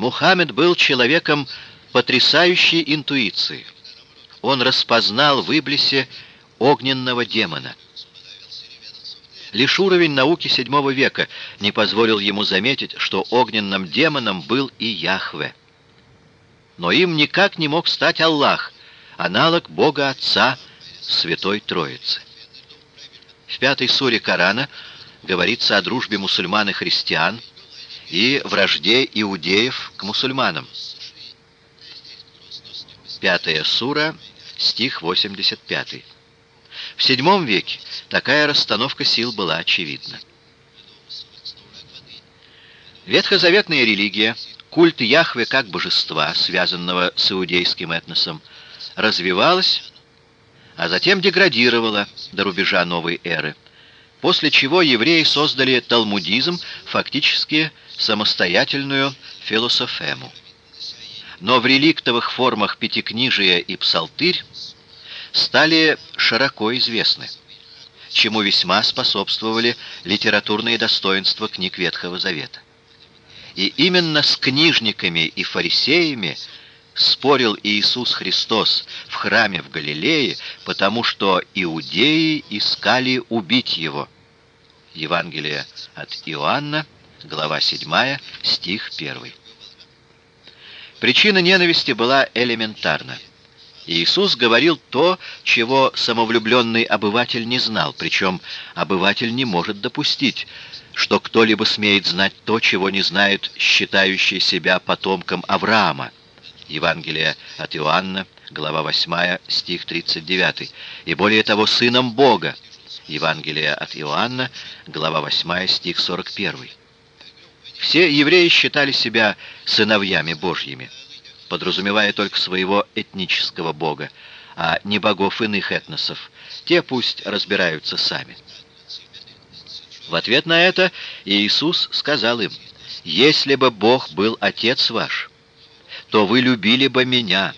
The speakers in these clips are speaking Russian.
Мухаммед был человеком потрясающей интуиции. Он распознал в Иблисе огненного демона. Лишь уровень науки VII века не позволил ему заметить, что огненным демоном был и Яхве. Но им никак не мог стать Аллах, аналог Бога Отца Святой Троицы. В пятой суре Корана говорится о дружбе мусульман и христиан и вражде иудеев к мусульманам. Пятая сура, стих 85. В VII веке такая расстановка сил была очевидна. Ветхозаветная религия, культ Яхве как божества, связанного с иудейским этносом, развивалась, а затем деградировала до рубежа новой эры, после чего евреи создали талмудизм, фактически самостоятельную философему. Но в реликтовых формах Пятикнижия и Псалтырь стали широко известны, чему весьма способствовали литературные достоинства книг Ветхого Завета. И именно с книжниками и фарисеями спорил Иисус Христос в храме в Галилее, потому что иудеи искали убить его. Евангелие от Иоанна, глава 7, стих 1. Причина ненависти была элементарна. Иисус говорил то, чего самовлюбленный обыватель не знал, причем обыватель не может допустить, что кто-либо смеет знать то, чего не знает считающий себя потомком Авраама. Евангелие от Иоанна, глава 8, стих 39, и более того, сыном Бога. Евангелие от Иоанна, глава 8, стих 41. Все евреи считали себя сыновьями Божьими, подразумевая только своего этнического Бога, а не богов иных этносов. Те пусть разбираются сами. В ответ на это Иисус сказал им, «Если бы Бог был Отец ваш, то вы любили бы меня,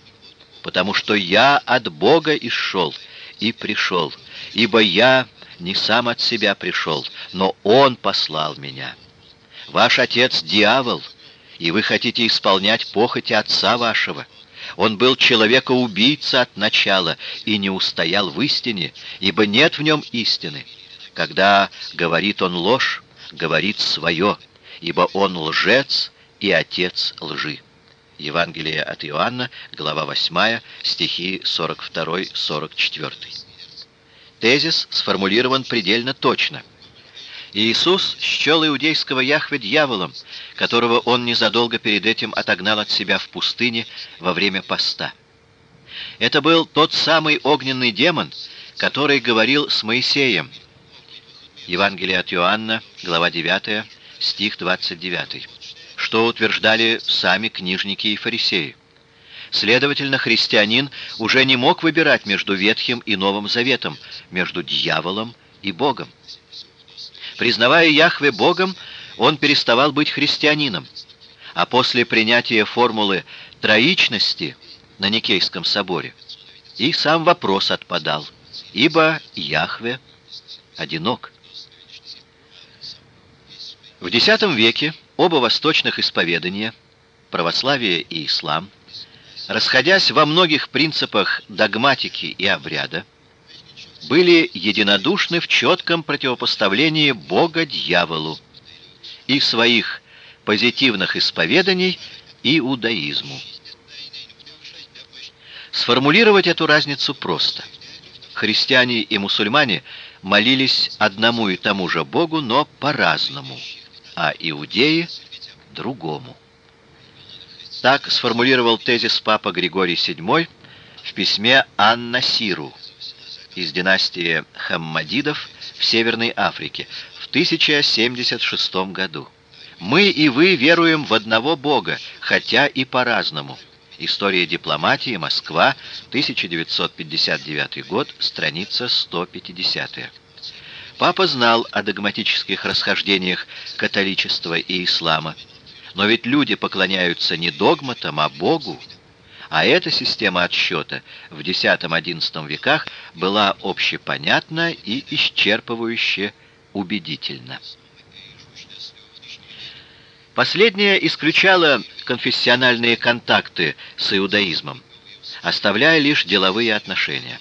потому что я от Бога исшел и пришел, ибо я не сам от себя пришел, но Он послал меня». Ваш отец — дьявол, и вы хотите исполнять похоти отца вашего. Он был человека-убийца от начала и не устоял в истине, ибо нет в нем истины. Когда говорит он ложь, говорит свое, ибо он лжец и отец лжи. Евангелие от Иоанна, глава 8, стихи 42-44. Тезис сформулирован предельно точно – Иисус счел иудейского Яхве дьяволом, которого он незадолго перед этим отогнал от себя в пустыне во время поста. Это был тот самый огненный демон, который говорил с Моисеем. Евангелие от Иоанна, глава 9, стих 29, что утверждали сами книжники и фарисеи. Следовательно, христианин уже не мог выбирать между Ветхим и Новым Заветом, между дьяволом и Богом. Признавая Яхве Богом, он переставал быть христианином, а после принятия формулы троичности на Никейском соборе и сам вопрос отпадал, ибо Яхве одинок. В X веке оба восточных исповедания, православие и ислам, расходясь во многих принципах догматики и обряда, были единодушны в четком противопоставлении Бога дьяволу и своих позитивных исповеданий иудаизму. Сформулировать эту разницу просто. Христиане и мусульмане молились одному и тому же Богу, но по-разному, а иудеи — другому. Так сформулировал тезис Папа Григорий VII в письме Анна Сиру из династии Хаммадидов в Северной Африке в 1076 году. «Мы и вы веруем в одного Бога, хотя и по-разному». История дипломатии, Москва, 1959 год, страница 150. Папа знал о догматических расхождениях католичества и ислама. Но ведь люди поклоняются не догматам, а Богу. А эта система отсчета в X-XI веках была общепонятна и исчерпывающе убедительна. Последнее исключало конфессиональные контакты с иудаизмом, оставляя лишь деловые отношения.